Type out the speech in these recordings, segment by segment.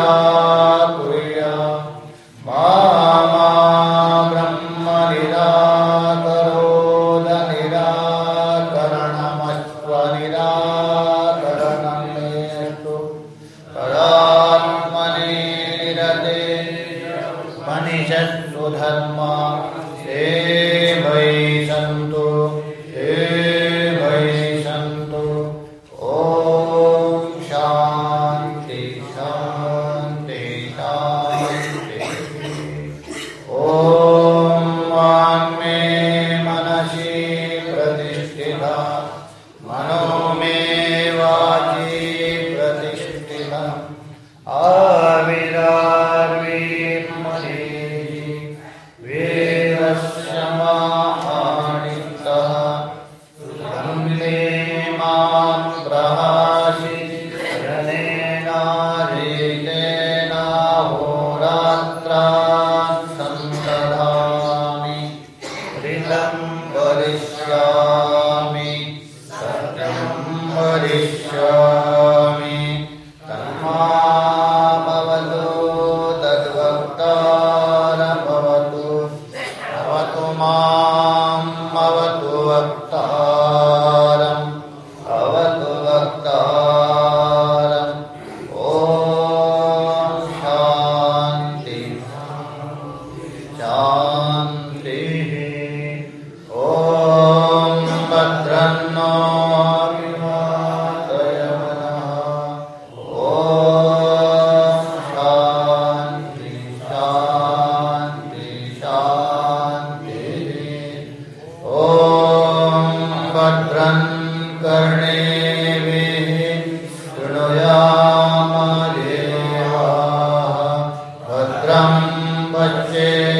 Oh. Okay.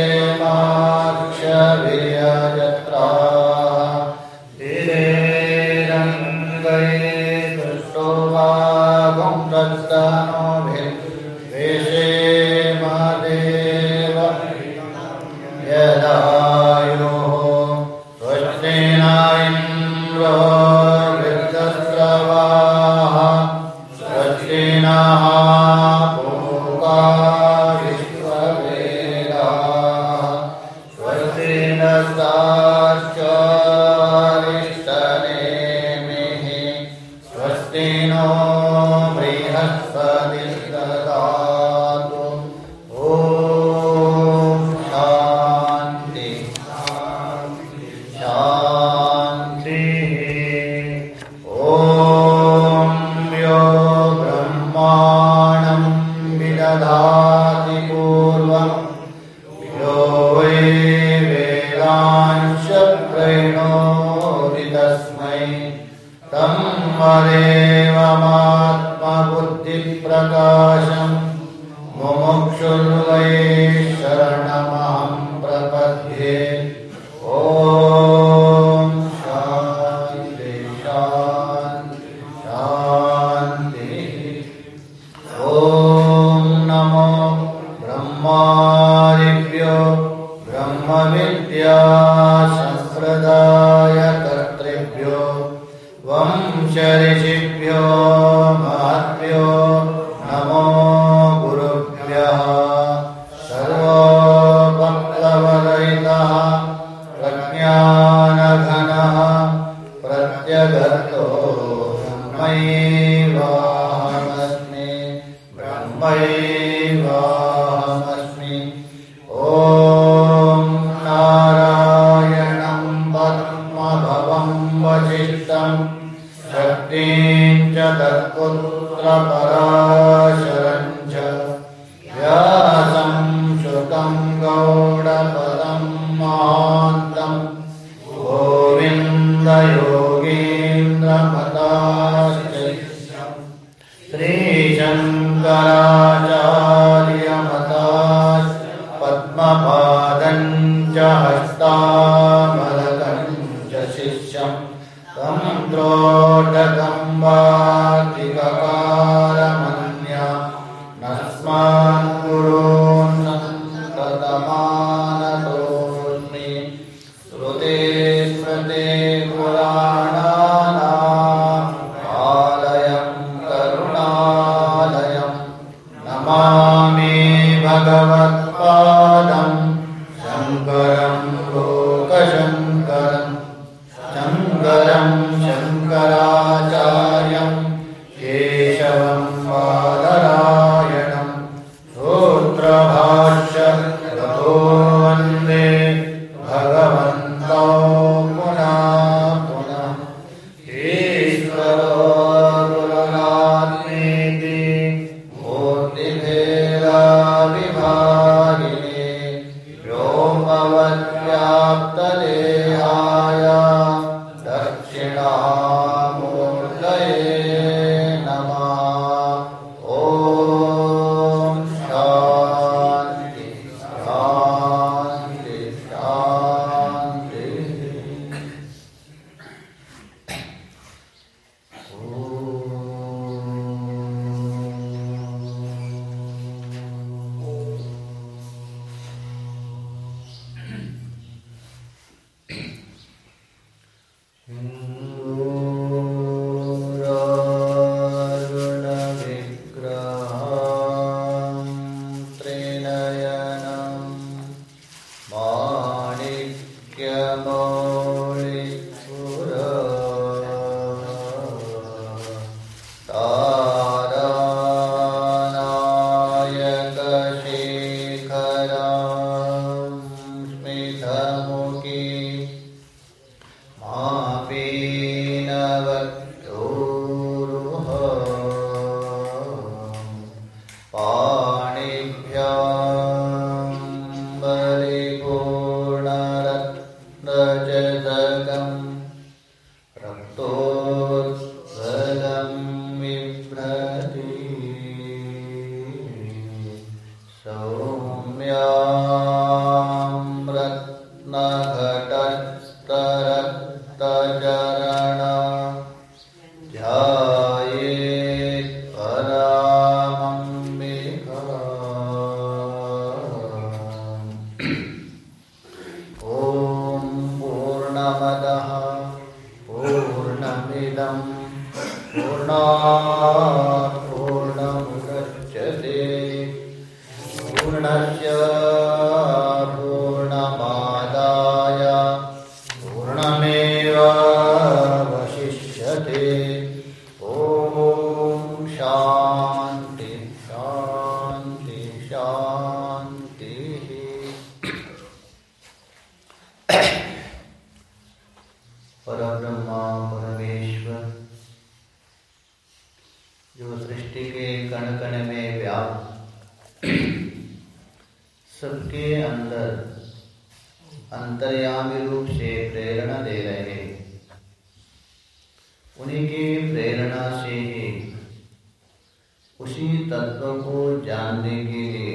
जानने के लिए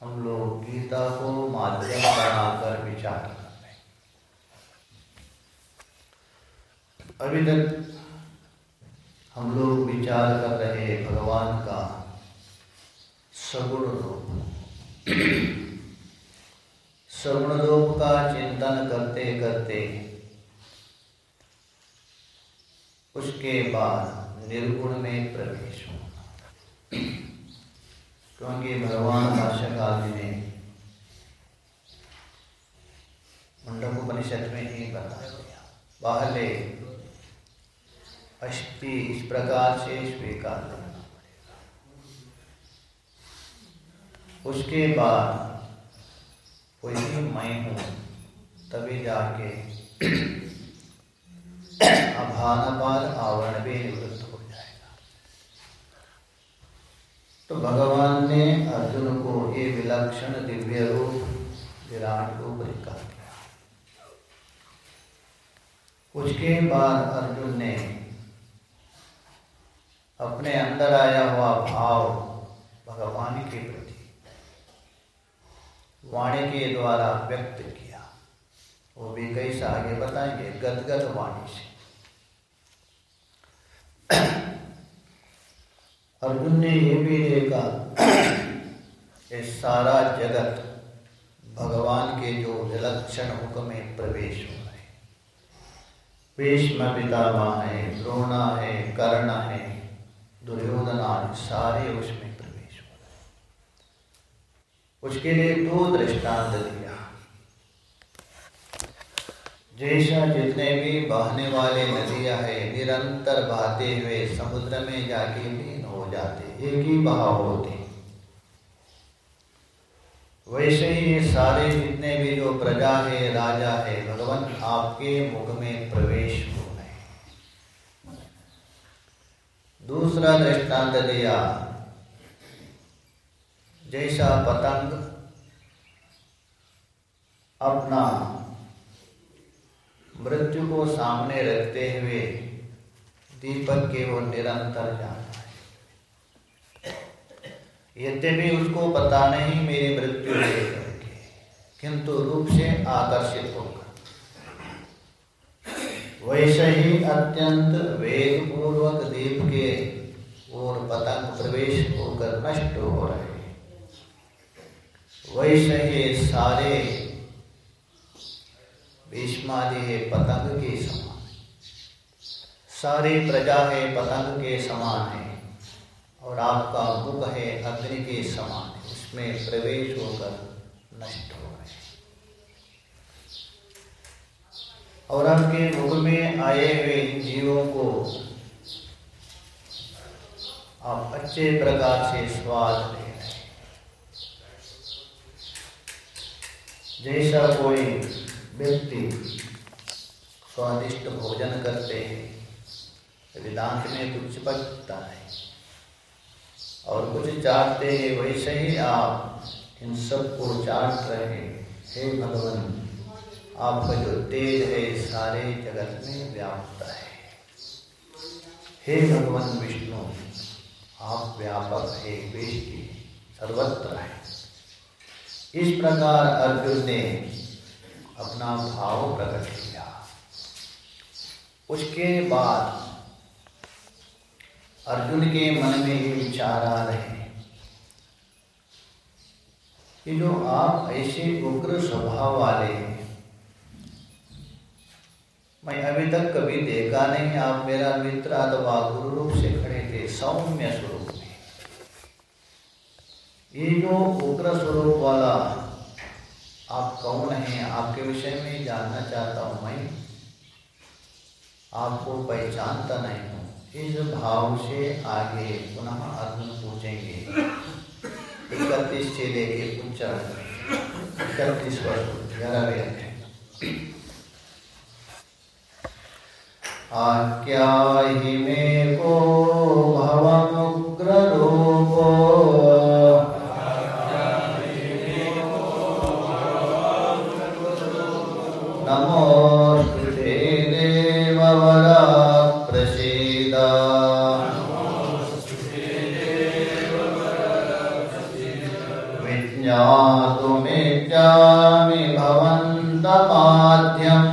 हम लोग गीता को माध्यम बनाकर विचार कर रहे हैं। अभी तक हम लोग विचार कर रहे हैं भगवान का सगुण रूप। सगुण रूप का चिंतन करते करते उसके बाद निर्गुण में प्रवेश होना क्योंकि भगवान भाष्यकाल ने मुंडक उपनिषद में ही। बता दिया पहले अष्टि इस प्रकार से स्वीकार करना पड़ेगा। उसके बाद वही मैं हूँ, तभी जाके अभानपाल आवरण भी निवृत्त हो जाएगा तो भगवान ने अर्जुन को ये विलक्षण दिव्य रूप विराट रूप दिखा दिया उसके बाद अर्जुन ने अपने अंदर आया हुआ भाव भगवान के प्रति वाणी के द्वारा व्यक्त किया। वो भी कैसा आगे बताएँगे? गदगद वाणी से। अर्जुन ने ये भी देखा कि सारा जगत भगवान के जो विलक्षण हुक्म में प्रवेश हो। रहे भीष्म पितामह है, द्रोणा है, कर्ण है, दुर्योधन सारे उसमें प्रवेश हो रहे उसके लिए दो दृष्टांत दिया। जैसा जितने भी बहने वाले नदियाँ है, निरंतर बहते हुए समुद्र में जाके हो जाते, एक ही बहाव होते। वैसे ही ये सारे जितने भी जो प्रजा है, राजा है, भगवान आपके मुख में प्रवेश हो गए दूसरा दृष्टांत दिया, जैसा पतंग अपना मृत्यु को सामने रखते हुए दीपक के वो निरंतर जाता है। यद्यपि उसको पता नहीं, मेरी मृत्यु करके। किंतु रूप से आकर्षित होगा वैसे ही अत्यंत वेग पूर्वक दीप के और पतंग प्रवेश होकर नष्ट हो रहे वैसे ही सारे भीष्मादि है पतंग के समान सारी प्रजा है पतंग के समान है। और आपका मुख है अग्नि के समान, उसमें प्रवेश होकर नष्ट हो गए। और आपके मुख में आए हुए जीवों को आप अच्छे प्रकार से स्वाद ले जैसा कोई व्यक्ति स्वादिष्ट भोजन करते हैं, वेदांत में कुछ बचता है। और कुछ चाहते हैं, वैसे ही आप इन सबको चाट रहे हे। भगवान, आपका जो तेज है, सारे जगत में व्याप्त है। हे भगवान विष्णु, आप व्यापक है वेष्टि सर्वत्र है। इस प्रकार अर्जुन ने अपना भाव प्रकट किया। उसके बाद अर्जुन के मन में ये विचार आ रहे हैं कि जो आप ऐसे उग्र स्वभाव वाले हैं, मैं अभी तक कभी देखा नहीं, आप मेरा मित्र अथवा गुरु रूप से खड़े थे, सौम्य स्वरूप में। ये जो उग्र स्वरूप वाला आप कौन हैं, आपके विषय में जानना चाहता हूँ मैं। आपको पहचानता नहीं। इस भाव से आगे पुनः अर्जुन पूछेंगे इकतीस से लेके पूछा इकतीस वर्ष ग्यारहवें आख्याहि मे को भवमुग्ररूपो नमोऽस्तुते भवन्तमाद्यम्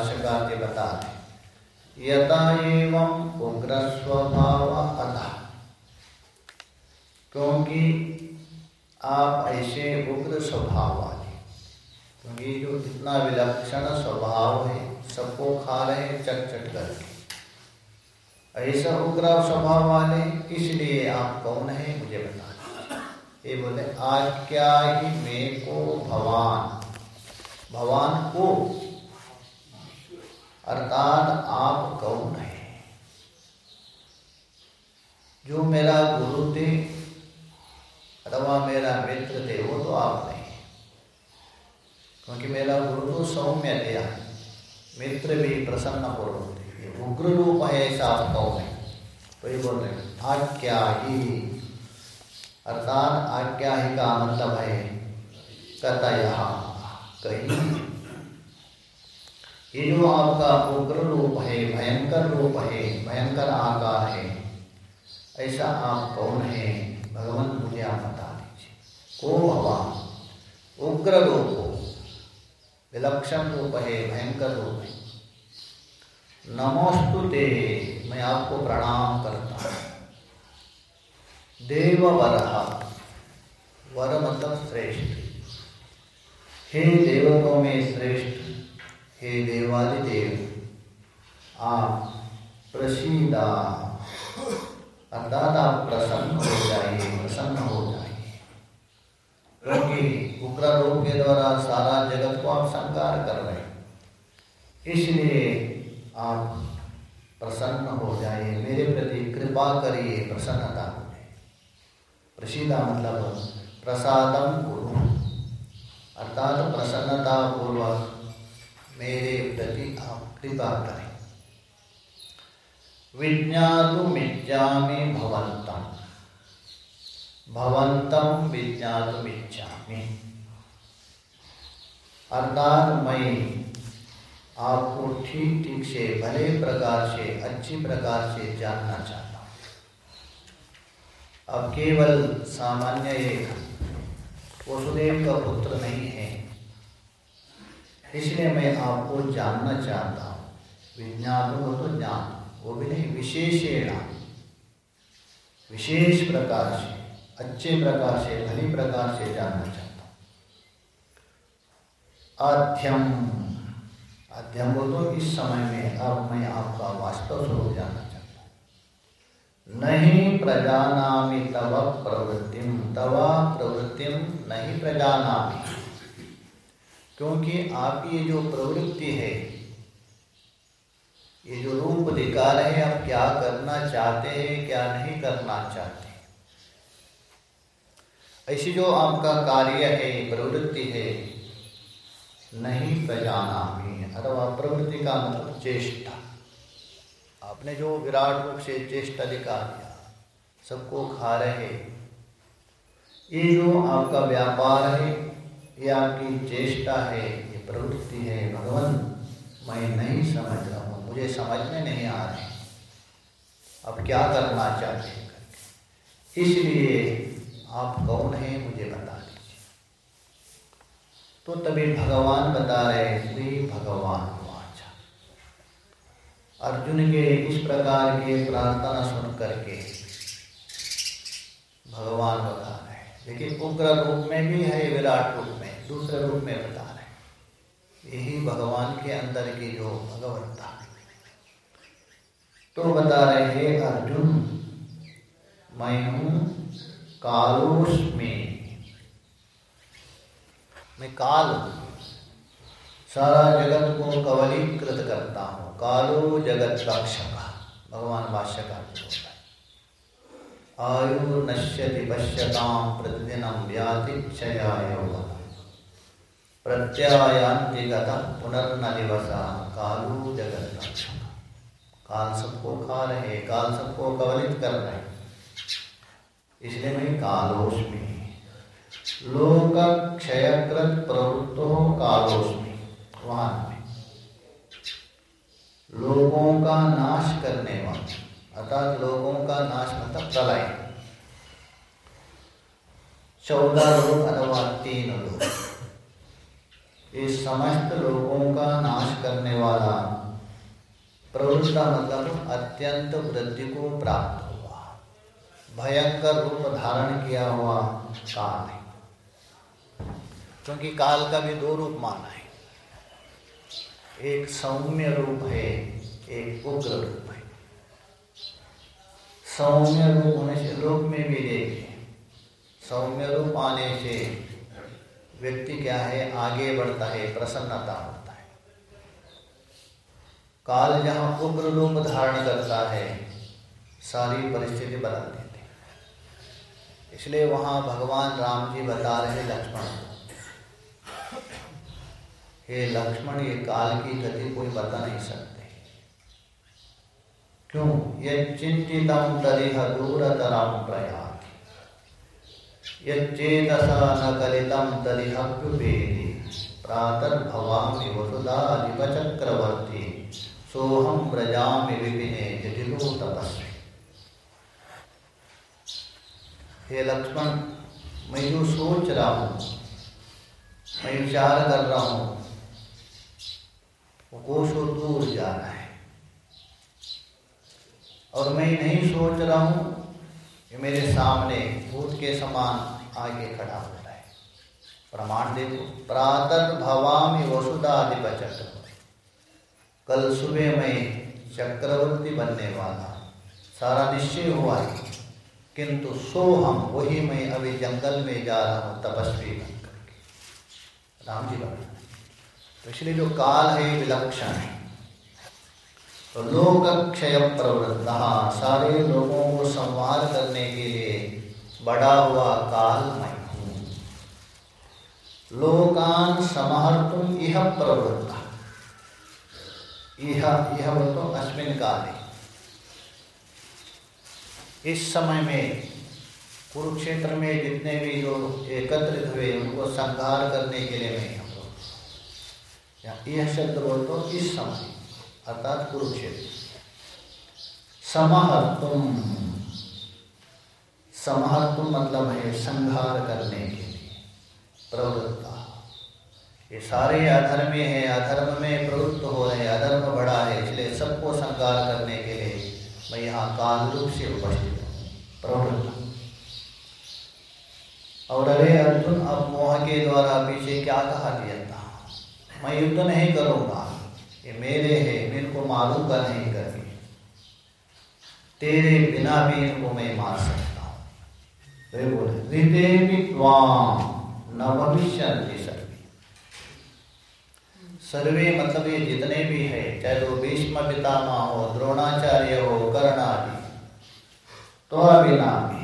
भाष्यकार के बता रहे यथा एवं उग्र स्वभाव अतः क्योंकि आप ऐसे उग्र स्वभाव वाले क्योंकि जो इतना विलक्षण स्वभाव है, सबको खा रहे हैं चट चट करके ऐसा उग्र स्वभाव वाले इसलिए आप कौन है, मुझे बता ये बोले, आज क्या ही मैं को भगवान भगवान को अर्थात आप कौन है। जो मेरा गुरु थे अथवा मेरा मित्र थे, वो तो आप नहीं क्योंकि मेरा गुरु तो सौम्य थे मित्र भी प्रसन्न हो थे। ये उग्र रूप है ऐसा आप कौन है तो ये बोल रहे आज्ञा ही। अर्थात आज्ञा ही का मतलब है, कतया कहीं ये जो आपका उग्र रूप है भयंकर रूप है, भयंकर आकार है। ऐसा आप कौन है? भगवान मुझे आप बता दीजिए। को भगवान उग्र रूप हो। विलक्षण रूप है, भयंकर रूप है। नमोस्तु ते, मैं आपको प्रणाम करता हूँ। देव वर वर मतलब श्रेष्ठ। हे देवतों में श्रेष्ठ हे देवादिदेव आप प्रसीदा अर्थात आप प्रसन्न हो जाइए प्रसन्न हो जाइए क्योंकि उग्र रूप के द्वारा सारा जगत को आप संकार कर रहे हैं। इसलिए आप प्रसन्न हो जाइए मेरे प्रति कृपा करिए, प्रसन्नता प्रसीदा मतलब प्रसादम गुरु, अर्थात प्रसन्नता पूर्वक मेरे प्रति आप कृपा करें। विज्ञातुमिच्छामि भवन्तम भवन्तम विज्ञातुमिच्छामि अर्थात मैं आपको ठीक ठीक से भले प्रकार से अच्छी प्रकार से जानना चाहता हूँ। अब केवल सामान्य एक। वसुदेव का पुत्र नहीं है। इसलिए मैं आपको जानना चाहता हूँ। विज्ञान हो तो ज्ञान वो भी नहीं, विशेषेण। विशेष प्रकार से, अच्छे प्रकार से, भली प्रकार से जानना चाहता हूँ। आध्यम आध्यम हो तो इस समय में अब मैं आपका वास्तव स्वरूप जानना चाहता हूँ। नहीं प्रजानामि तव प्रवृत्तिम तव प्रवृत्तिम नहीं प्रजानामि। क्योंकि आपकी ये जो प्रवृत्ति है, ये जो रूप दिखा रहे हैं, आप क्या करना चाहते हैं, क्या नहीं करना चाहते ऐसी जो आपका कार्य है प्रवृत्ति है, नहीं बजाना भी अथवा प्रवृत्ति का मतलब चेष्टा। आपने जो विराट रूप से चेष्टा दिखा दिया, सबको खा रहे, ये जो आपका व्यापार है ये आपकी चेष्टा है, ये प्रवृत्ति है, भगवान, मैं नहीं समझ रहा हूँ, मुझे समझ में नहीं आ रहे अब क्या करना चाहते हैं करके? इसलिए आप कौन हैं, मुझे बता दीजिए। तो तभी भगवान बता रहे श्री भगवान वाचा। अर्जुन के इस प्रकार के प्रार्थना सुन करके भगवान बता रहे लेकिन उग्र रूप में भी है, विराट रूप में दूसरे रूप में बता रहे यही भगवान के अंदर की जो भगवत्ता तो बता रहे हे, अर्जुन, मैं हूँ कालोस्मी। मैं काल, सारा जगत को कवलीकृत करता हूँ। कालो जगत रक्षक भगवान भाष्यकार होता है आयुर्नश्यति पश्यतां प्रतिदिनं व्यातिक्षयाय प्रत्यायान्ति गतः पुनर्न कालू जगत काल सबको खा रहे काल सबको कवलित कर रहे इसलिए मैं कालोस्मी। लोक क्षयकृत प्रवृत्तो कालोस्मी। वहाँ में लोगों का नाश करने वाला। अर्थात लोगों का नाश मतलब प्रलय। चौदह लोग अथवा तीन लोग इस समस्त लोगों का नाश करने वाला। प्रवृत्त मतलब अत्यंत वृद्धि को प्राप्त हुआ। भयंकर रूप धारण किया हुआ काल है। क्योंकि काल का भी दो रूप माना है। एक सौम्य रूप है, एक उग्र रूप है। सौम्य रूप होने से लोक में भी देखे। सौम्य रूप आने से व्यक्ति क्या है? आगे बढ़ता है, प्रसन्नता होता है। काल जहाँ उग्र रूप धारण करता है, सारी परिस्थिति बदल देते इसलिए वहाँ भगवान राम जी बता रहे लक्ष्मण को। हे लक्ष्मण, ये काल की गति कोई बता नहीं सकते। क्यों? यच्चिन्तितं तरिह दूरतरं प्रयाति यच्चेतसा न कलितं तरिहप्युपेति प्रातर्भवामि सोहम व्रजामि विपिने जटिलो हे लक्ष्मण, मैं जो सोच रहा हूँ, मैं विचार कर रहा हूँ, वो कोशों दूर जा रहा है। और मैं नहीं सोच रहा हूँ मेरे सामने भूत के समान आगे खड़ा होता है। प्रमाण देखो प्रातः भवामी वसुधाधिपचक कल सुबह मैं चक्रवर्ती बनने वाला। सारा निश्चय हुआ है। किंतु सो हम वही मैं अभी जंगल में जा रहा हूँ, तपस्वी बन करके राम जी बना तो इसलिए जो काल है, विलक्षण है। तो लोक क्षय प्रवृत्त, सारे लोगों को संवार करने के लिए बड़ा हुआ काल मैं हूँ। लोकान समहर्तुम यह प्रवृत्ता। यह यह तो अश्विन काले। इस समय में कुरुक्षेत्र में जितने भी जो एकत्रित हुए, उनको संहार करने के लिए मैं लोग यह शब्द बोल तो इस समय। अर्थात कुरुक्षेत्र। समहर्तुम। समहर्तुम मतलब है संहार करने के लिए, प्रवृत्ता। ये सारे अधर्मी है, अधर्म में प्रवृत्त हो रहे अधर्म बड़ा है, इसलिए सबको संहार करने के लिए मैं यहाँ काल रूप से उपस्थित हूँ, प्रवृत्त। और अरे अर्जुन, अब मोह के द्वारा पीछे क्या कहा दिया था? मैं युद्ध नहीं करूँगा। ये मेरे है, इनको मारूँगा नहीं करके तेरे बिना भी इनको मैं मार सकता हूँ। वे बोले भविष्य सर्वे मतलब ये जितने भी है, चाहे वो भीष्म पितामह हो, द्रोणाचार्य हो कर्ण आदि तो बिना भी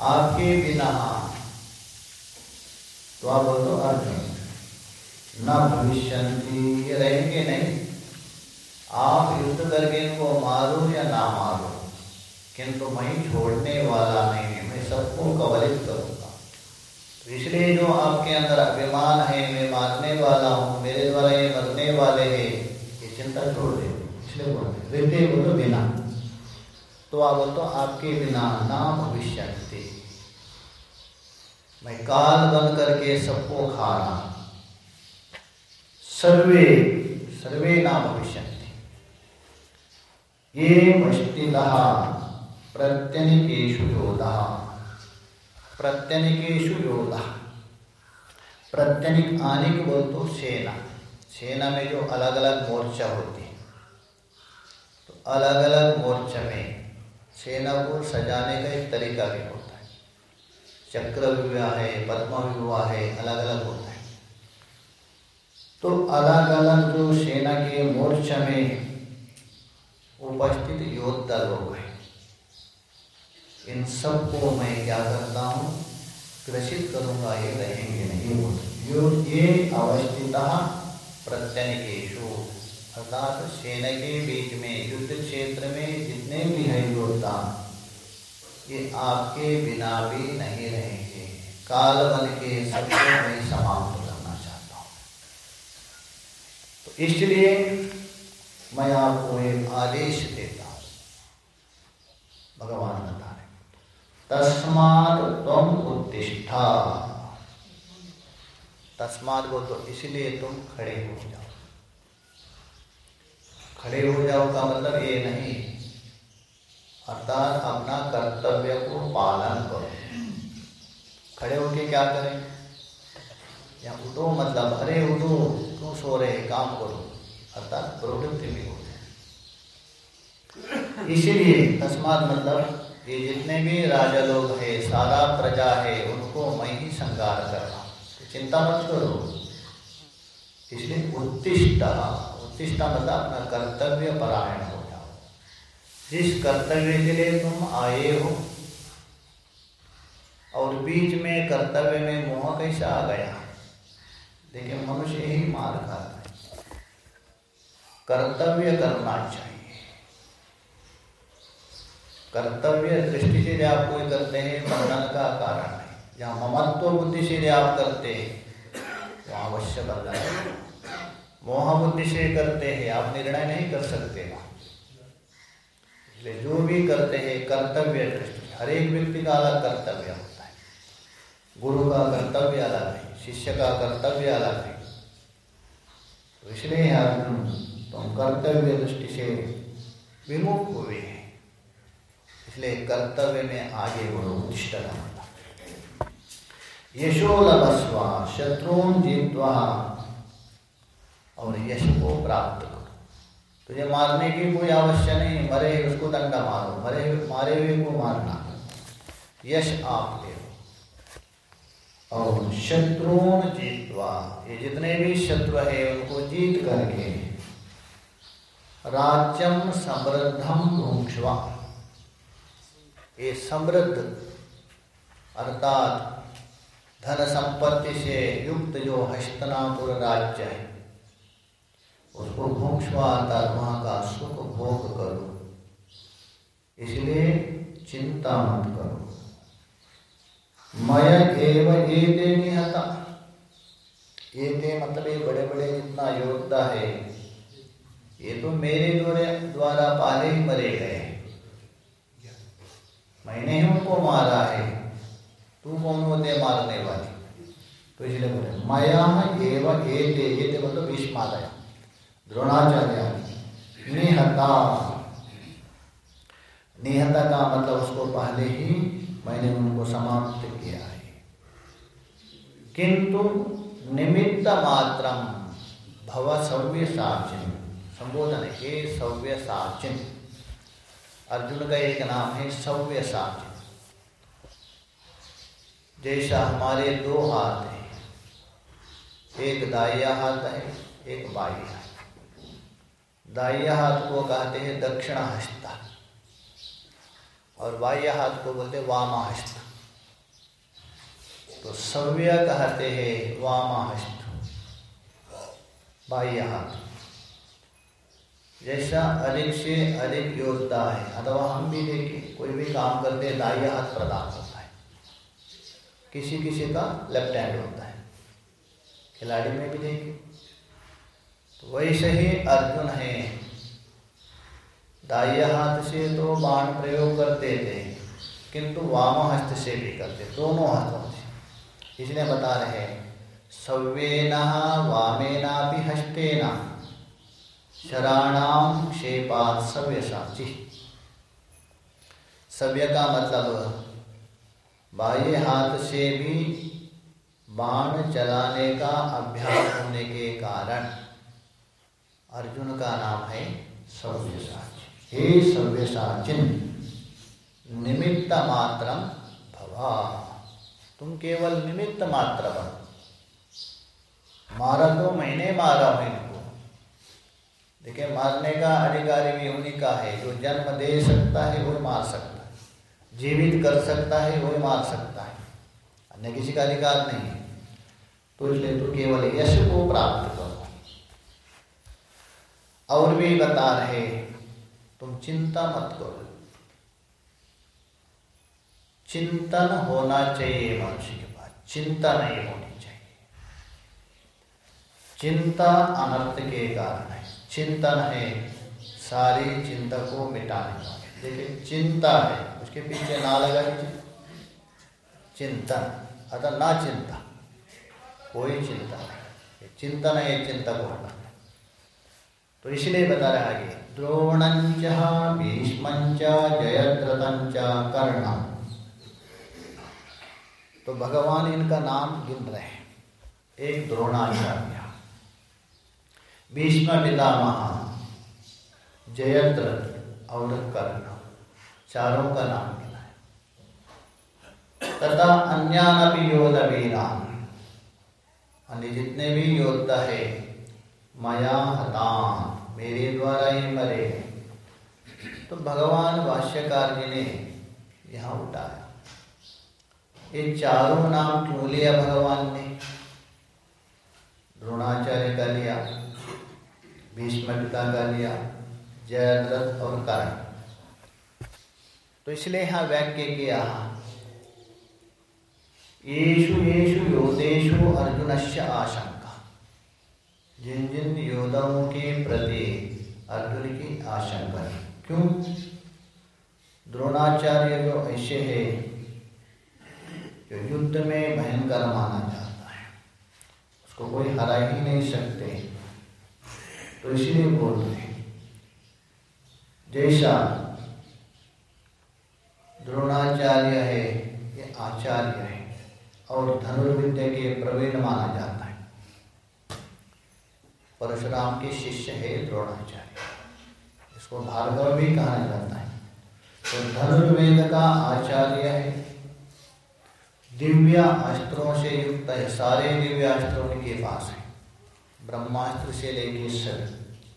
आपके बिना तो आप बोल अर्जुन। न भविष्य ये रहेंगे नहीं आप युद्ध करके इनको मारो या ना मारो, किंतु मैं छोड़ने वाला नहीं है। मैं सबको कवलित करूँगा। इसलिए जो आपके अंदर अभिमान है, मैं मारने वाला हूँ, मेरे द्वारा ये मरने वाले हैं, ये चिंता छोड़ दे। इसलिए बोलते बोलो बिना। तो आप बोल तो आपके बिना ना भविष्य मैं काल बन करके सबको खा रहा सर्वे सर्वे ना भविष्य ये मस्तिदा प्रत्यनिकेशु योधा। प्रत्यनिकेशु योधा। प्रत्यनिक आने के बोल तो सेना। सेना में जो अलग अलग मोर्चा होती है तो अलग अलग मोर्चा में सेना को सजाने का एक तरीका भी होता है। चक्र विवाह है पद्म विवाह है अलग अलग होता है। तो अलग अलग जो सेना के मोर्चा में उपस्थित योद्धा लोग हैं इन सबको मैं क्या करता हूँ, ग्रसित करूँगा, ये रहेंगे नहीं यो, ये अवस्थित प्रत्यनिकेशु। अर्थात सेना के बीच में, युद्ध क्षेत्र में जितने भी हैं योद्धा, ये आपके बिना भी नहीं रहेंगे। काल बन के सबको मैं समाप्त करना चाहता हूँ तो इसलिए मैं आपको एक आदेश देता हूँ। भगवान बता रहे तस्मात तुम उत्तिष्ठा तस्मात वो तो इसलिए तुम खड़े हो जाओ। खड़े हो जाओ का मतलब ये नहीं, अर्थात अपना कर्तव्य को पालन करो। खड़े होके क्या करें? या उठो मतलब अरे उठो। क्यों सो रहे हैं काम करो। अर्थात भी होते हैं। इसीलिए तस्मात मतलब ये जितने भी राजा लोग हैं, सारा प्रजा है, उनको मैं ही संगार कर रहा तो चिंता मत करो। इसलिए उत्तिष्ठा उत्तिष्ठा मतलब अपना कर्तव्य परायण हो जाओ। जिस कर्तव्य के लिए तुम आए हो, और बीच में कर्तव्य में मोह कैसा आ गया? लेकिन मनुष्य ही मार खाता है। कर्तव्य करना चाहिए। कर्तव्य दृष्टि से आप कोई करते हैं बंधन का कारण है। जहाँ ममत्व बुद्धि से जो आप करते हैं तो अवश्य बंधन है मोह बुद्धि से करते हैं, आप निर्णय नहीं कर सकते। इसलिए जो भी करते हैं, कर्तव्य दृष्टि। हर एक व्यक्ति का अलग कर्तव्य है। गुरु का कर्तव्य अलग है शिष्य का कर्तव्य अलग है इसलिए अर्जुन तो हम कर्तव्य दृष्टि से विमुख हुए हैं। इसलिए कर्तव्य में आगे बढ़ो उत्तिष्ठ यशो लभस्वा, शत्रुन जीतवा और यश को प्राप्त करो। तुझे मारने की कोई आवश्यक नहीं, मरे उसको दंडा मारो, मरे मारे हुए को मारना यश आप ले और शत्रुन जीतवा ये जितने भी शत्रु है, उनको जीत करके राज्यम समृद्धम भूक्षवा। ये समृद्ध, अर्थात धन संपत्ति से युक्त जो हस्तनापुर राज्य है, उसको भूक्षवा अर्थात वहाँ का सुख भोग करो। इसलिए चिंता मत करो। मय एते एते मतलब ये बड़े बड़े जितना योद्धा है, ये तो मेरे द्वारा पहले ही मरे गए। मैंने ही उनको मारा है। तू कौन होते मारने वाली? तो इसलिए बोले माया एवं ए दे ये मतलब भीष्मादय। द्रोणाचार्य, निहता। निहता का मतलब उसको पहले ही मैंने उनको समाप्त किया है। किंतु निमित्त मात्रम भव सव्य साचिन संबोधन हे सव्य साचिन अर्जुन का एक नाम है सव्य साचिन जैसा हमारे दो हाथ हैं, एक दाया हाथ है, एक हाथ। दाया हाथ को कहते हैं दक्षिण हस्त और बाह्य हाथ को बोलते वामा हस्त तो सव्य कहते हैं वामा हस्त बाह्य हाथ। जैसा अधिक से अधिक योद्धा है, अथवा हम भी देखें, कोई भी काम करते हैं, दाहिया हाथ प्रदान होता है। किसी किसी का लेफ़्ट हैंड होता है। खिलाड़ी में भी देखें। तो वैसे ही अर्जुन है दाह्य हाथ से तो बाण प्रयोग करते थे, किंतु वाम हस्त से भी करते, दोनों हाथों से। इसलिए बता रहे सव्येन वामेना भी हस्तेना शराणाम क्षेपात सव्य साची सव्य का मतलब बाह्य हाथ से भी बाण चलाने का अभ्यास होने के कारण अर्जुन का नाम है सव्यसाची। हे सव्यसाचिन निमित्त मात्र भवा। तुम केवल निमित्त मात्र बन। मारा तो मैंने मारा हूँ इनको। देखिए, मारने का अधिकारी भी उन्हीं का है, जो जन्म दे सकता है, वो मार सकता है। जीवित कर सकता है वही मार सकता है। अन्य किसी का अधिकार नहीं है। तो इसलिए तो केवल यश को प्राप्त करो। और भी बता रहे तुम चिंता मत करो। चिंतन होना चाहिए मनुष्य के पास। चिंता नहीं होनी चाहिए। चिंता अनर्थ के कारण है। चिंतन है, सारी चिंता को मिटाने वाले देखिए चिंता है, उसके पीछे ना लगा चिंतन। अतः ना चिंता। कोई चिंता नहीं। चिंतन है चिंता को हटा तो इसलिए बता रहा आगे द्रोणंच भीष्मंच जयद्रथंच कर्ण तो भगवान इनका नाम गिन रहे हैं। एक द्रोणाचार्य, भीष्म पितामह, जयद्रथ और कर्ण। चारों का नाम मिला है। तथा अन्यानपि योद्धा वीरान अन्य जितने भी योद्धा है मया हतान मेरे द्वारा ही मरे। तो भगवान भाष्यकार जी ने यहाँ उठाया। ये चारों नाम क्यों लिया भगवान ने? द्रोणाचार्य का लिया भीष्म पिता का लिया, जयद्रथ और कर्ण। तो इसलिए यहाँ वाक्य किया। येषु येषु आशंका जिन जिन योद्धाओं के प्रति अर्जुन की आशंका है। क्यों? द्रोणाचार्य जो ऐसे है जो युद्ध में भयंकर माना जाता है। उसको कोई हरा ही नहीं सकते। तो इसीलिए बोलते जैसा द्रोणाचार्य है, ये आचार्य है और धनुर्विद्या के प्रवीण माना जाता है। परशुराम के शिष्य है द्रोणाचार्य। इसको भार्गव भी कहा जाता है। तो धनुर्वेद का आचार्य है। दिव्य अस्त्रों से युक्त है। सारे दिव्य अस्त्रों के पास है। ब्रह्मास्त्र से लेके सभी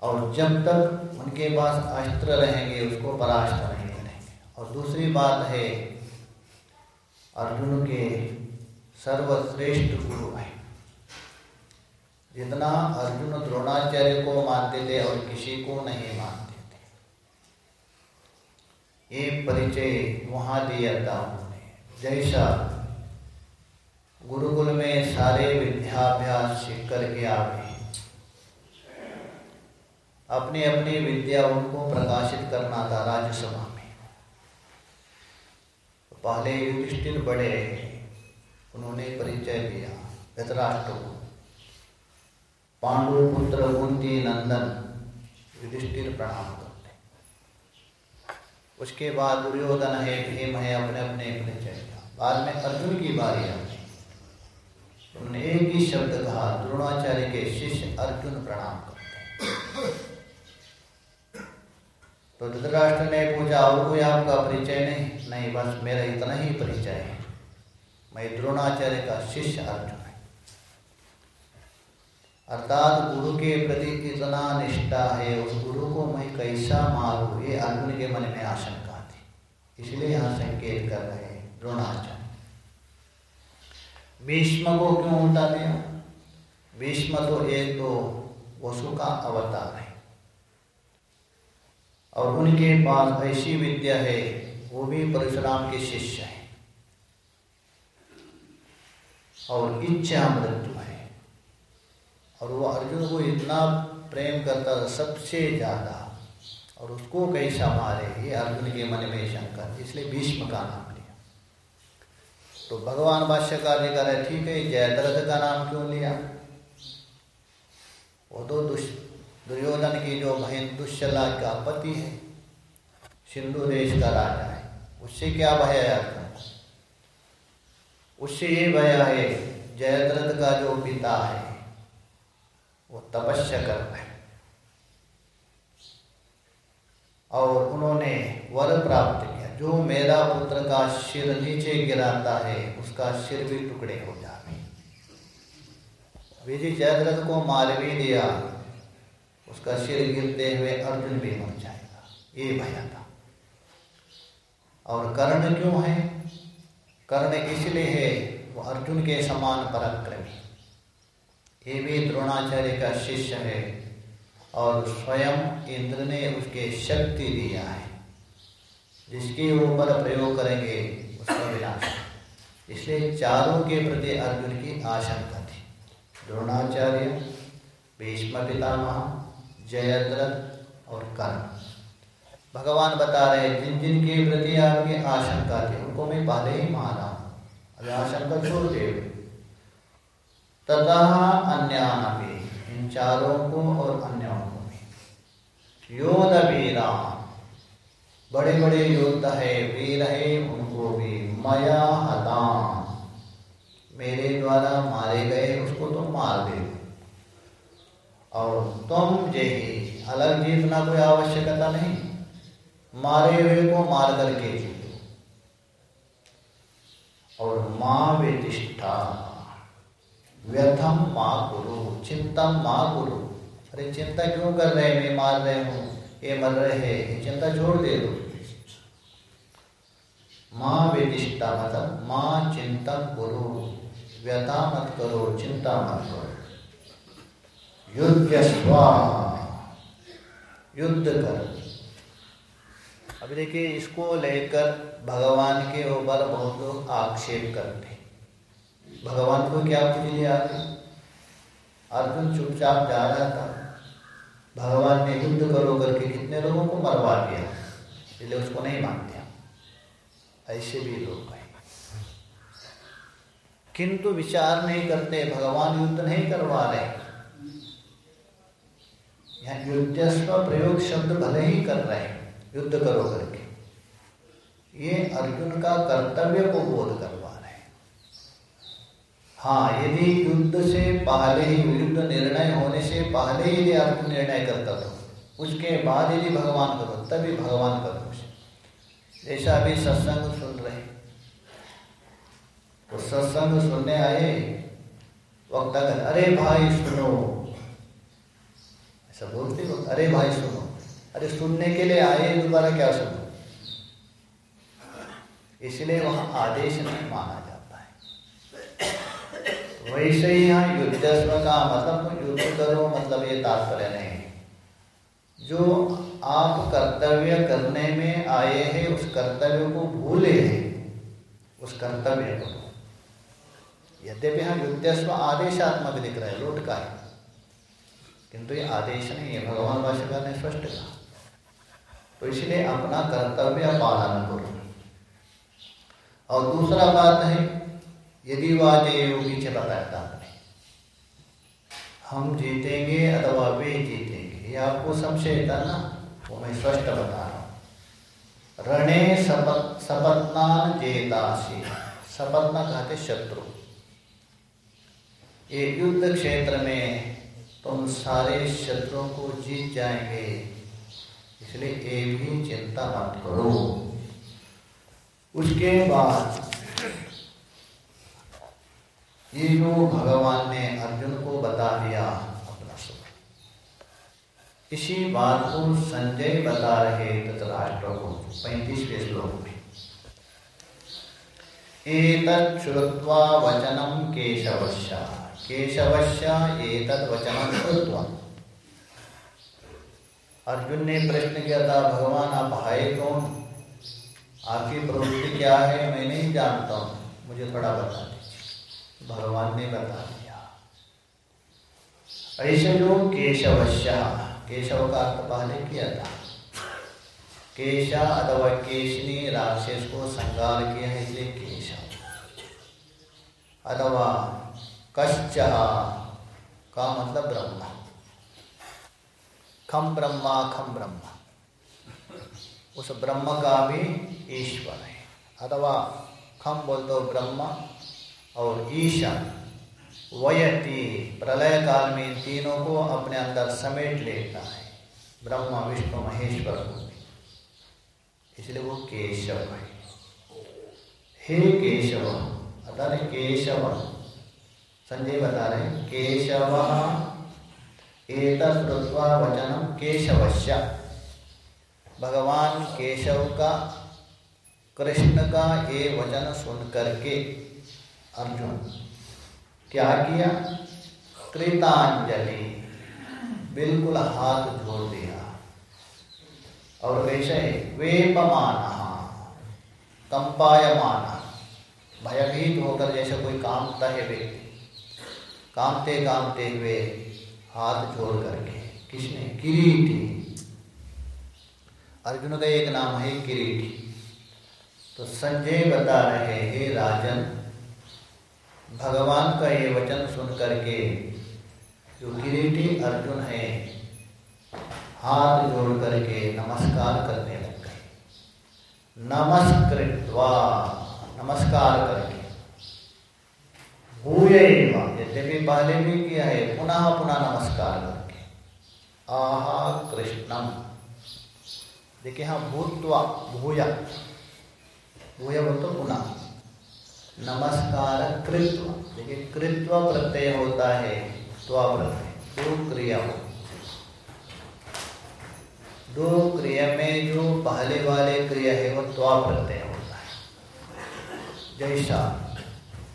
और जब तक उनके पास अस्त्र रहेंगे, उसको परास्त नहीं करेंगे और दूसरी बात है, अर्जुन के सर्वश्रेष्ठ गुरु है। जितना अर्जुन द्रोणाचार्य को मानते थे और किसी को नहीं मानते थे। ये परिचय वहाँ दिया था उन्होंने। जैसा गुरुकुल में सारे विद्याभ्यास सीख करके आ गए अपनी अपनी विद्या उनको प्रकाशित करना था राज्यसभा में। तो पहले युधिष्ठिर बड़े उन्होंने परिचय दिया, धृतराष्ट्र को। पांडु पुत्र कुंती नंदन युधिष्ठिर प्रणाम करते उसके बाद दुर्योधन है भीम, है अपने अपने परिचय बाद में अर्जुन की बारी आई उन्होंने एक ही शब्द कहा, द्रोणाचार्य के शिष्य अर्जुन प्रणाम करते तो धृतराष्ट्र ने पूछा, और कोई आपका परिचय नहीं? नहीं, बस मेरा इतना ही परिचय है। मैं द्रोणाचार्य का शिष्य अर्जुन अर्थात गुरु के प्रति इतना निष्ठा है, उस गुरु को मैं कैसा मारू, ये अर्जुन के मन में आशंका थी। इसलिए यहाँ संकेत कर रहे हैं द्रोणाचार्य भीष्म को क्यों उठा दिया भीष्म तो एक तो वसु का अवतार है। और उनके पास ऐसी विद्या है, वो भी परशुराम के शिष्य हैं। और इच्छा मृत्यु और वो अर्जुन को इतना प्रेम करता था, सबसे ज़्यादा। और उसको कैसा मारे, ये अर्जुन के मन में शंकर इसलिए भीष्म का नाम लिया। तो भगवान भाष्यकार जी कह रहे, ठीक है, जयद्रथ का नाम क्यों लिया? वो तो दुष, दुर्योधन की जो बहन दुष्यला का पति है, सिंधु देश का राजा है, उससे क्या भय है अर्जुन उससे ये भय है, जयद्रथ का जो पिता है वो तपस्या कर रहे हैं। और उन्होंने वर प्राप्त किया। जो मेरा पुत्र का सिर नीचे गिराता है, उसका सिर भी टुकड़े हो जाते विजय जयद्रथ को मार भी दिया, उसका सिर गिरते हुए अर्जुन भी मर जाएगा। ये भया था। और कर्ण क्यों है? कर्ण इसलिए है, वो अर्जुन के समान पराक्रमी ये भी द्रोणाचार्य का शिष्य है और स्वयं इंद्र ने उसके शक्ति दिया है। जिसके ऊपर प्रयोग करेंगे, उसका विनाश। इसलिए चारों के प्रति अर्जुन की आशंका थी। द्रोणाचार्य, भीष्म पितामह, जयद्रथ और कर्ण। भगवान बता रहे, जिन जिन के प्रति आपकी आशंका थी, उनको मैं पहले ही मारा हूँ। अभी आशंका छोड़ दे। तथा अन्य इन चारों को और अन्यों को भी। योध वीरा बड़े बड़े योद्धा है, वीर है, उनको भी मया हदान मेरे द्वारा मारे गए, उसको तुम मार दे और तुम जही, अलग जीतना कोई आवश्यकता नहीं। मारे हुए को मार करके जीतो। और माँ विदिष्ठा व्यथम माँ गुरु, चिंतम माँ गुरु। अरे चिंता क्यों कर रहे मैं मार रहे हूँ। ये मर रहे हैं। चिंता छोड़ दे दो। माँ वेदिष्टा मतलब माँ चिंतन गुरु। व्यथा मत करो, चिंता मत करो। युद्ध स्वा युद्ध कर। अब देखिए, इसको लेकर भगवान के ऊपर बहुत लोग आक्षेप करते भगवान को क्या पूछ लिया अर्जुन चुपचाप जा रहा था। भगवान ने युद्ध करो करके कितने लोगों को मरवा दिया। इसलिए उसको नहीं मानते ऐसे भी लोग हैं। किंतु विचार नहीं करते, भगवान युद्ध नहीं करवा रहे। यहाँ युद्ध प्रयोग शब्द भले ही कर रहे हैं, युद्ध करो करके। ये अर्जुन का कर्तव्य को बोध करवा हाँ यदि युद्ध से पहले ही, युद्ध निर्णय होने से पहले ही अर्जुन निर्णय करता तो उसके बाद यदि भगवान करो तभी भगवान करो जैसा अभी सत्संग सुन रहे तो सत्संग सुनने आए, वक्त अगर, अरे भाई सुनो। ऐसा बोलते हो अरे भाई सुनो। अरे सुनने के लिए आए, दोबारा क्या सुनो? इसलिए वहाँ आदेश नहीं माना वैसे ही यहाँ युद्ध का मतलब तो युद्ध करो मतलब ये तात्पर्य नहीं जो आप कर्तव्य करने में आए हैं, उस कर्तव्य को भूले हैं, उस कर्तव्य को। यद्यपि यहाँ युद्धस्व आदेशात्मक दिख रहा है, लौट का है। किंतु ये आदेश नहीं है, भगवान भाषा ने स्पष्ट कहा। तो इसलिए अपना कर्तव्य पालन करो। और दूसरा बात है यदि पीछे बताया था आपने हम जीतेंगे अथवा वे जीतेंगे, ये आपको संशय था ना? वो मैं स्पष्ट बता रहा हूँ। रणे सपत सपत्ना जेतासी। सपत्ना कहते शत्रु। ये युद्ध क्षेत्र में तुम सारे शत्रुओं को जीत जाएँगे, इसलिए एक भी चिंता मत करो। उसके बाद ये जो भगवान ने अर्जुन को बता दिया अपना इसी बात को संजय बता रहे धृतराष्ट्र को, पैंतीसवें श्लोक में। एतत् श्रुत्वा वचनम केशवश्य केशवश्य एतत् वचनम अर्जुन ने प्रश्न किया था, भगवान, आप आए कौन? आपकी प्रवृत्ति क्या है? मैं नहीं जानता हूँ। मुझे थोड़ा बता भगवान ने बता दिया। ऐसे जो केशव का अर्थ पहले किया था। केशा अथवा केशनी राक्षस को संगार किया है इसलिए केशव। अथवा कश्च, का मतलब ब्रह्मा। खम ब्रह्मा खम ब्रह्मा। उस ब्रह्म का भी ईश्वर है। अथवा खम बोल तो ब्रह्म और ईशा वयति प्रलय काल में इन तीनों को अपने अंदर समेट लेता है। ब्रह्मा, विष्णु, महेश्वर को इसलिए वो केशव है। हे केशव अतः केशव। संजय बता रहे केशव। एक वचनम केशवश्य भगवान केशव का, कृष्ण का ये वचन सुन करके अर्जुन, क्या किया? कृतांजलि बिल्कुल हाथ जोड़ दिया। और वैसे वेपमान, कंपायमान, भयभीत होकर जैसे कोई कामता है व्यक्ति कामते कामते हुए हाथ जोड़ करके, किसने? किरीटी। अर्जुन का एक नाम है किरीटी। तो संजय बता रहे हे राजन भगवान का ये वचन सुन करके जो किरीटी अर्जुन है, हाथ जोड़ करके नमस्कार करने लग गए। नमस्कृत्वा, नमस्कार करके। भूय यद्यपि पहले भी किया है, पुनः पुनः नमस्कार करके। आहा कृष्णम। देखिए हाँ भूतवा, भूया। भूय बोल तो पुनः। नमस्कार कृत्व देखिए, कृत्व प्रत्यय होता है, त्वा दो क्रिया हो। दो क्रिया में जो पहले वाले क्रिया है, वो त्वा प्रत्यय होता है। जैसा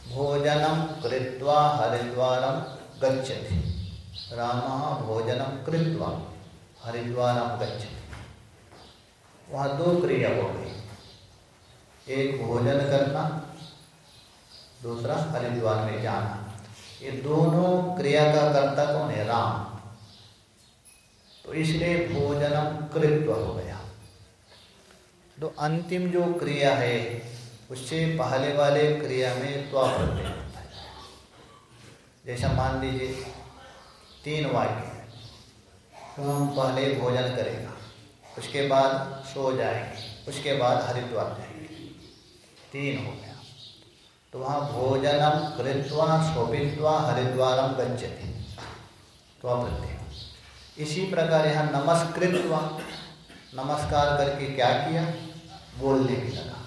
भोजनम कृत्वा हरिद्वारम गच्छति, राम भोजनम कृत्वा हरिद्वारम गच्छति। वहाँ दो क्रिया हो गई। एक भोजन करना दूसरा हरिद्वार में जाना। ये दोनों क्रिया का कर्ता कौन है राम। तो इसलिए भोजनम कृत्व हो गया। तो अंतिम जो क्रिया है, उससे पहले वाले क्रिया में त्वा प्रत्यय होता है। जैसा मान लीजिए, तीन वाक्य तो हम पहले भोजन करेगा, उसके बाद सो जाएँगे, उसके बाद हरिद्वार जाएँगे। तीन हो गया। तो वहाँ भोजनम कृत्वा शोभित्वा हरिद्वारम गच्छति। तो प्रत्यय। इसी प्रकार यहाँ नमस्कृत हुआ नमस्कार करके क्या किया? बोलने भी लगा।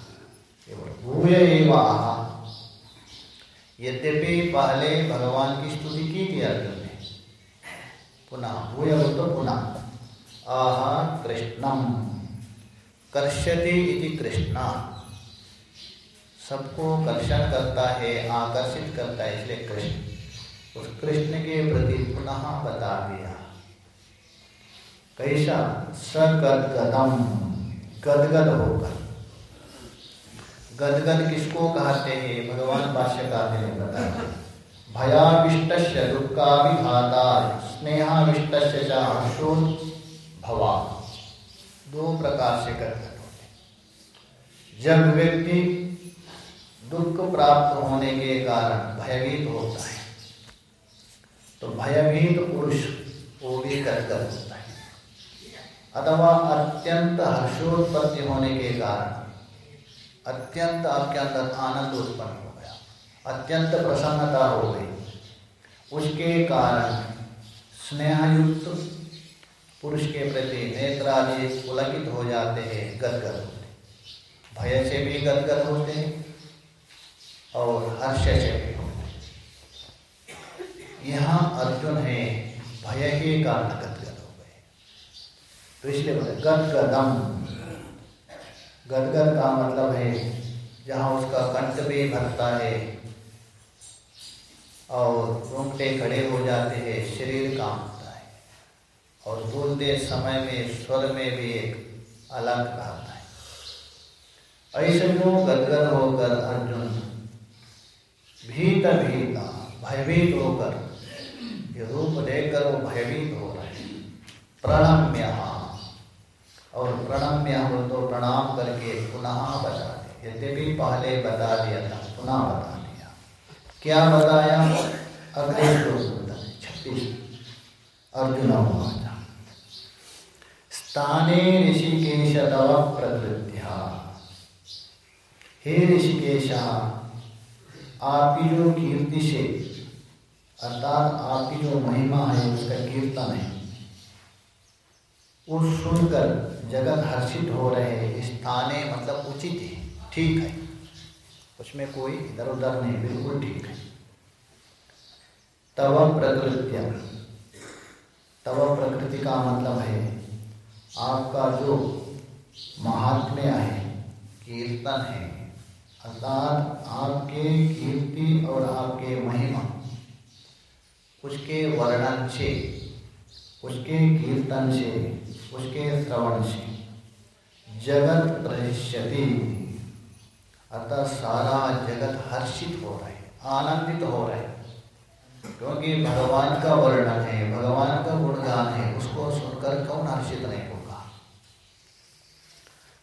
भूय यद्यपि पहले भगवान की स्तुति की थी अर्जुन ने। पुनः भूय तो पुनः। आह, कृष्णम। कर्ष्यति इति कृष्णा। सबको कर्षण करता है, आकर्षित करता है, इसलिए कृष्ण। उस कृष्ण के प्रति पुनः बता दिया। कैसा? सकदगदम। गदगद होकर गदगद किसको कहते हैं? भगवान भाष्यकार ने बताया। भयाविष्ट दुखाभिघाता स्नेहाविष्ट भवा। दो प्रकार से गदगद होते जब व्यक्ति दुख प्राप्त होने के कारण भयभीत होता है। तो भयभीत पुरुष वो भी गदगद होता है। अथवा अत्यंत हर्षोत्पत्ति होने के कारण अत्यंत आपके अंदर आनंद उत्पन्न हो गया, अत्यंत प्रसन्नता हो गई। उसके कारण स्नेहयुक्त पुरुष के प्रति नेत्र आदि पुलकित हो जाते हैं, गदगद होते भय से भी गदगद होते हैं और हर्ष से अर्जुन है भय के कारण गदगद तो इसलिए बोले, गदगदम। गदगद का मतलब है, जहाँ उसका कंठ भी भरता है और रोंगटे खड़े हो जाते हैं, शरीर कांपता है। और बोलते समय में, स्वर में भी एक अलग रहता है। ऐसे गदगद होकर अर्जुन भीत भीत भयभीत होकर ये रूप देखकर वो भयभीत हो रहे हैं। प्रणम्य और प्रणम्य हो तो प्रणाम करके पुनः बता दे यद्यपि पहले बता दिया था, पुनः बता दिया। क्या बताया? अगले श्लोक छत्तीस। अर्जुन स्थाने ऋषिकेश तव प्रकृत्या हे ऋषिकेश आपकी जो कीर्ति से, अर्थात आपकी जो महिमा है, उसका कीर्तन है उस सुनकर जगत हर्षित हो रहे हैं स्थाने मतलब उचित है, ठीक है। उसमें कोई इधर उधर नहीं, बिल्कुल ठीक है। तव प्रकृत्य, तव प्रकृति का मतलब है, आपका जो महात्म्य है, कीर्तन है अर्थात आपके कीर्ति और आपके महिमा, उसके वर्णन से उसके कीर्तन से उसके श्रवण से जगत प्रशिष्यति। अर्थात सारा जगत हर्षित हो रहे, आनंदित हो रहे, क्योंकि भगवान का वर्णन है, भगवान का गुणगान है, उसको सुनकर कौन हर्षित नहीं होगा?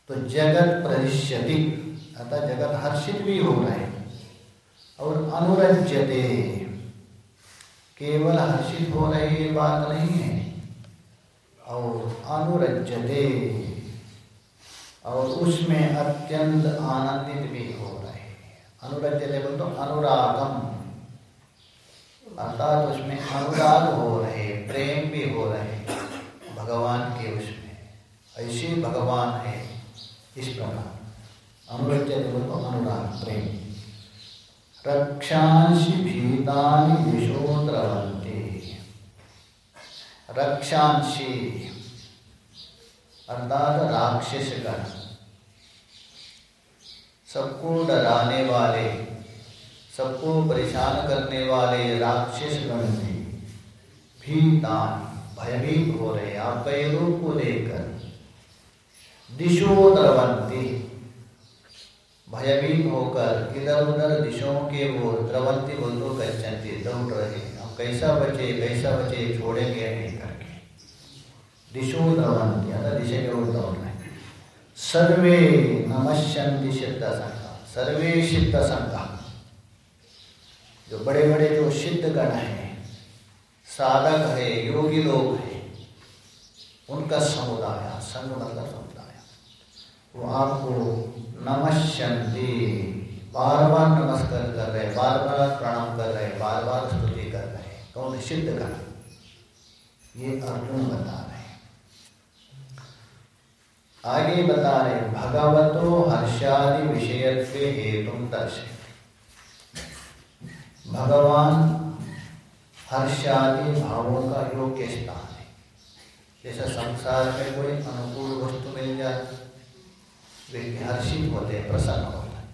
तो जगत प्रशिष्यति अर्थात जगत हर्षित भी हो रहे और अनुरज्यते केवल हर्षित हो रहे ये बात नहीं है। और अनुरजते और उसमें अत्यंत आनंदित भी हो रहे अनुरजते बोल तो अनुरागम। अर्थात उसमें अनुराग हो रहे प्रेम भी हो रहे भगवान के उसमें। ऐसे भगवान है इस प्रकार। तो अनुराग प्रेम। रक्षांसि भीतानि दिशो द्रवन्ति। रक्षांशी अर्थात राक्षस गण सबको डराने वाले सबको परेशान करने वाले राक्षस गण भी भीतान भयभीत हो रहे आपके रूप को देखकर दिशो द्रवंती भयभीत होकर इधर उधर दिशों के वो द्रवंती तो गच्छन्ति दौड़ रहे हम कैसा बचे कैसा बचे, छोड़ेंगे नहीं करके। दिशो द्रवंती, अतः दिशा के ओर दौड़ रहे सर्वे नमस्यंति सिद्ध संघ सर्वे सिद्ध संघ जो बड़े बड़े जो सिद्ध गण हैं, साधक है, योगी लोग हैं, उनका समुदाय, संघ मतलब समुदाय, वो आपको नमस्यंती बार बार नमस्कार कर रहे बार बार प्रणाम कर रहे बार बार स्तुति कर रहे कौन सिद्ध गण ये अर्जुन बता रहे आगे बता रहे भगवतो हर्षादि विषयत्व हेतु दर्शे भगवान हर्षादि भावों का योग्य स्थान है। जैसे संसार में कोई अनुकूल वस्तु मिल जाए व्यक्ति हर्षित होते हैं, प्रसन्न होते हैं।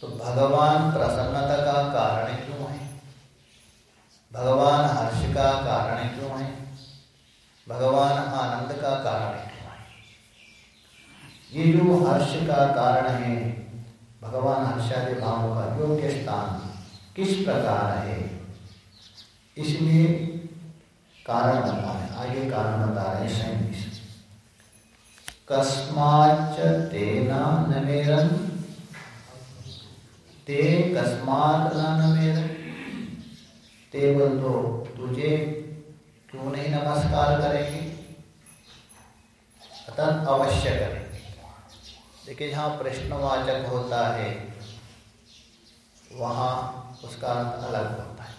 तो भगवान प्रसन्नता का कारण क्यों है? भगवान हर्ष का कारण क्यों है? भगवान आनंद का कारण है? ये जो हर्ष का कारण है, भगवान हर्षादि भावों का योग्य स्थान किस प्रकार है? इसलिए कारण बता रहे आगे कारण बता रहे हैं सैंतीस कस्माच तेना नमेरन ते कस्मात नमेरन ते बोल तो तुझे क्यों नहीं नमस्कार करेंगे। अतः अवश्य करें। देखिए, जहाँ प्रश्नवाचक होता है, वहाँ उसका अर्थ अलग होता है।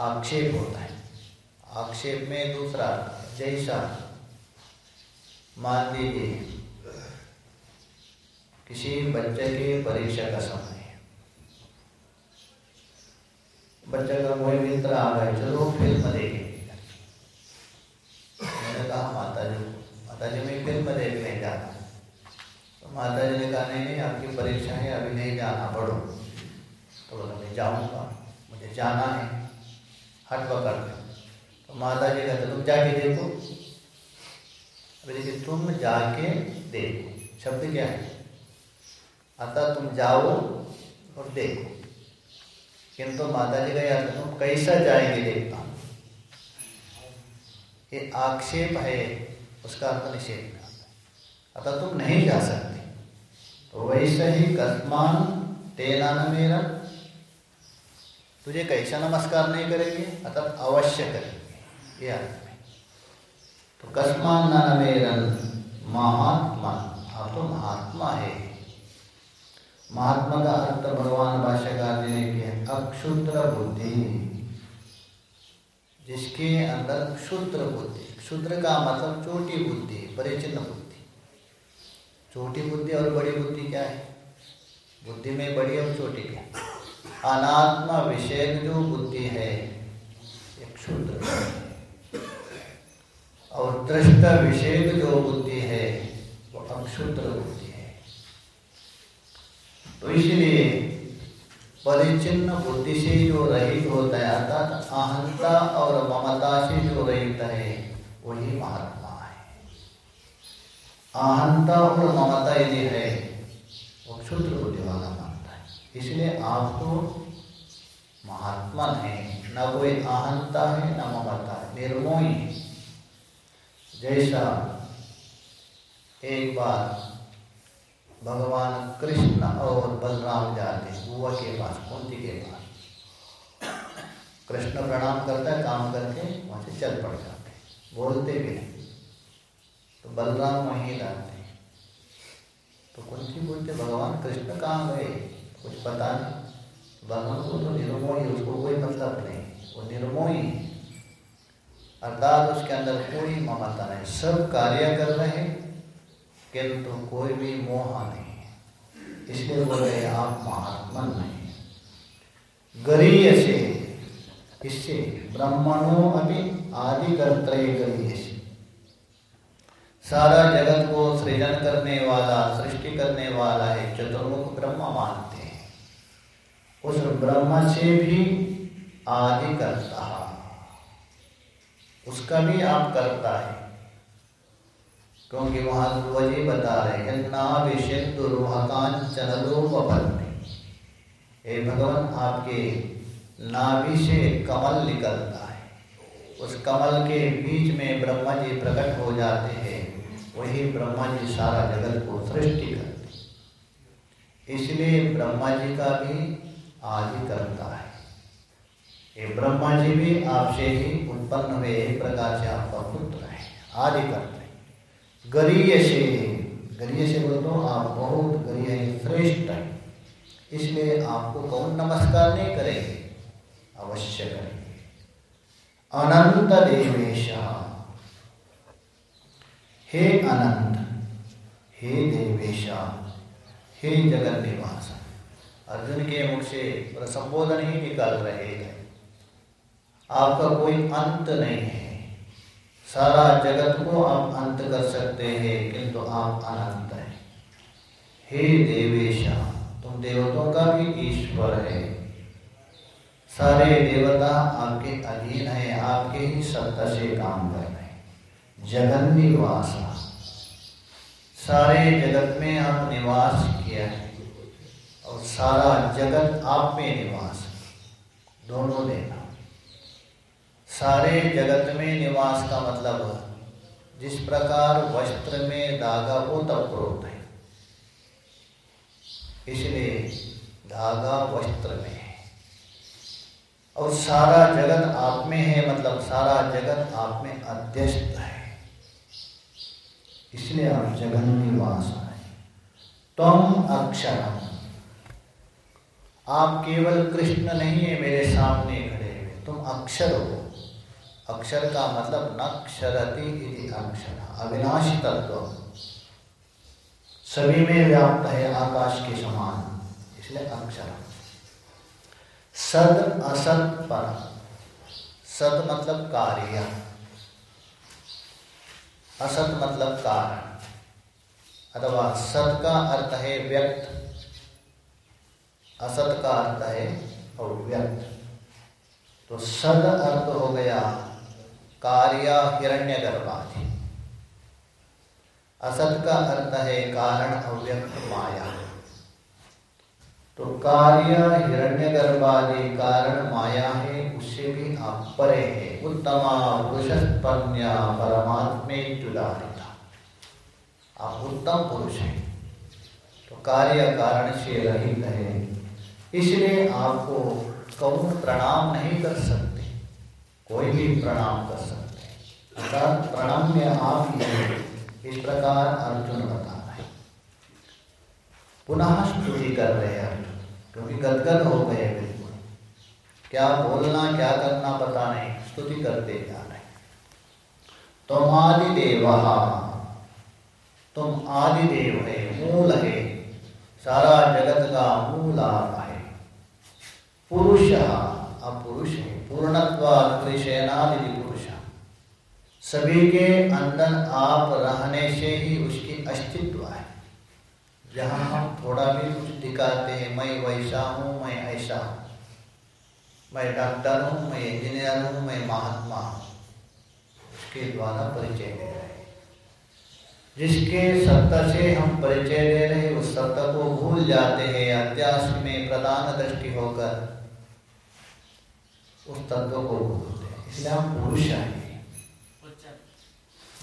आक्षेप होता है। आक्षेप में दूसरा, जैसा मान लीजिए किसी बच्चे के परीक्षा का समय। है बच्चे का कोई मित्र आ गए चलो फ़िल्म देखेंगे। मैंने कहा माता जी माता जी मैं फ़िल्म देखने जाता तो माता जी ने कहा, नहीं नहीं, आपकी परीक्षा है, अभी नहीं जाना पड़ो तो बोला, मैं जाऊँगा, मुझे जाना है, हट पकड़ तो माता जी कहते, तुम जाके देखो। देखिए तुम जाके देखो। शब्द क्या है? अतः तुम जाओ और देखो। किंतु माता जी का याद तुम कैसा जाएँगे देखता हूँ। ये आक्षेप है, उसका अर्थ निषेध में आता अतः तुम नहीं जा सकते। तो वैसे ही कस्मान तेना न मेरा। तुझे कैसा नमस्कार नहीं करेंगे? अतः अवश्य करेंगे। ये अर्थ तो कस्मान न मेरन महात्मा, आप तो महात्मा है। महात्मा का अर्थ भगवान भाष्यकार जी ने किया, अक्षुद्र बुद्धि। जिसके अंदर क्षुद्र बुद्धि, क्षुद्र का मतलब छोटी बुद्धि, परिचिन्न बुद्धि। छोटी बुद्धि और बड़ी बुद्धि क्या है? बुद्धि में बड़ी और छोटी क्या? अनात्मा विषय जो बुद्धि है एक क्षुद्र और दृष्ट विषय जो बुद्धि है, वो अक्षुद्र बुद्धि है। तो इसलिए परिचिन्न बुद्धि से जो रहित होता है अर्थात अहंता और ममता से जो रहित है, वही महात्मा है। अहंता और ममता यदि है, वो क्षुद्र बुद्धि वाला मानता है। इसलिए आप तो महात्मा है, न कोई अहंता है, न ममता है, निर्मोही जैसा एक बार भगवान कृष्ण और बलराम जाते बुआ के पास कुंती के पास। कृष्ण प्रणाम करता है, काम करके वहाँ से चल पड़ जाते बोलते भी नहीं। तो बलराम वहीं रहते तो कुंती बोलते, भगवान कृष्ण कहाँ गए? कुछ पता नहीं। बलराम को तो निर्मोही, उसको कोई मतलब नहीं। वो निर्मोही अर्थात उसके अंदर कोई ममता नहीं। सब कार्य कर रहे हैं, किंतु कोई भी मोह नहीं है। इसलिए बोले आप महात्मा नहीं गरीय से, इससे, ब्रह्मणों अभी आदि कर्तव्य गरीय से। सारा जगत को सृजन करने वाला, सृष्टि करने वाला है, चतुर्मुख ब्रह्म मानते हैं। उस ब्रह्म से भी आदि करता उसका भी आप करता है। क्योंकि वहाँ ध्रुवजी बता रहे हैं हे। भगवान, आपके नाभि से कमल निकलता है। उस कमल के बीच में ब्रह्मा जी प्रकट हो जाते हैं, वही ब्रह्मा जी सारा जगत को सृष्टि करते इसलिए ब्रह्मा जी का भी आदि करता है। ये ब्रह्मा जी भी आपसे ही उत्पन्न हुए एक प्रकार से आपका पुत्र है आदि करता गरीय से गरीय से बोल तो आप बहुत गरीय श्रेष्ठ है। इसलिए आपको कौन नमस्कार नहीं करेंगे? अवश्य करेंगे। अनंत देवेश। हे अनंत, हे देवेश, हे जगन निवास अर्जुन के मुख से संबोधन ही निकल रहे हैं। आपका कोई अंत नहीं है। सारा जगत को आप अंत कर सकते हैं, किंतु आप अनंत हैं। हे देवेशा, तुम देवताओं का भी ईश्वर है। सारे देवता आपके अधीन है, आपके ही सत्ता से काम कर रहे हैं। जगन निवास। सारे जगत में आप निवास किया है, और सारा जगत आप में निवास दोनों देना। सारे जगत में निवास का मतलब जिस प्रकार वस्त्र में धागा हो, तब क्रोध है। इसलिए धागा वस्त्र में है। और सारा जगत आप में है मतलब सारा जगत आप में अध्यस्त है। इसलिए आप जगन निवास है। तुम अक्षर आप केवल कृष्ण नहीं है, मेरे सामने खड़े हुए। तुम अक्षर हो। अक्षर का मतलब नक्षरति अक्षर, अविनाशी तत्व। सभी में व्याप्त है आकाश के समान, इसलिए अक्षर। सद असत पर। सद मतलब कार्य। असत मतलब कारण। अथवा सत का अर्थ है व्यक्त। असत का अर्थ है और व्यक्त। तो सद अर्थ हो गया कार्य हिरण्य गर्भाधि असत का अर्थ है कारण अव्यक्त माया। तो कार्य हिरण्य गर्भादि कारण माया है, उससे भी आप परे है। उत्तमा पुरुषस्पन्या परमात्मे जुदारिता आप उत्तम पुरुष हैं। तो कार्य कारण से रहित है। इसलिए आपको कौन प्रणाम नहीं कर सकते। कोई भी प्रणाम कर सकते अर्थात में आप ही इस प्रकार अर्जुन बता रहे पुनः स्तुति कर रहे हैं अर्जुन। क्योंकि गदगद हो गए बिल्कुल। क्या बोलना, क्या करना पता नहीं। स्तुति करते जा रहे तुम आदि देव तुम आदि देव है, मूल है। सारा जगत का मूल आप है। पुरुष अब पुरुष है। पूर्णत्वाद पुरुष। सभी के अंदर आप रहने से ही उसकी अस्तित्व है। जहाँ हम थोड़ा भी कुछ दिखाते हैं, मैं वैसा हूँ, मैं ऐसा हूँ। मैं डॉक्टर हूँ, मैं इंजीनियर हूँ, मैं महात्मा हूँ। उसके द्वारा परिचय दे रहे जिसके सत्ता से हम परिचय दे रहे उस सत्ता को भूल जाते हैं अत्यास में प्रधान दृष्टि होकर। उस तत्व को भूलते हैं। इसलिए हम पुरुष आएँगे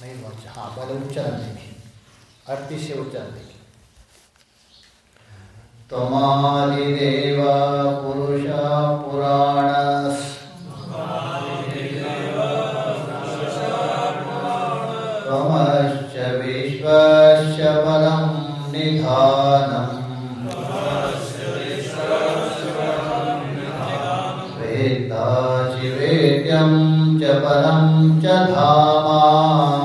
नहीं हाँ पहले उच्चारण देखिए अर्थी से उच्चारण देखिए त्वमादि देव पुरुष पुराण त्वमश्च विश्वस्य परं निधानम्। च परं च धामा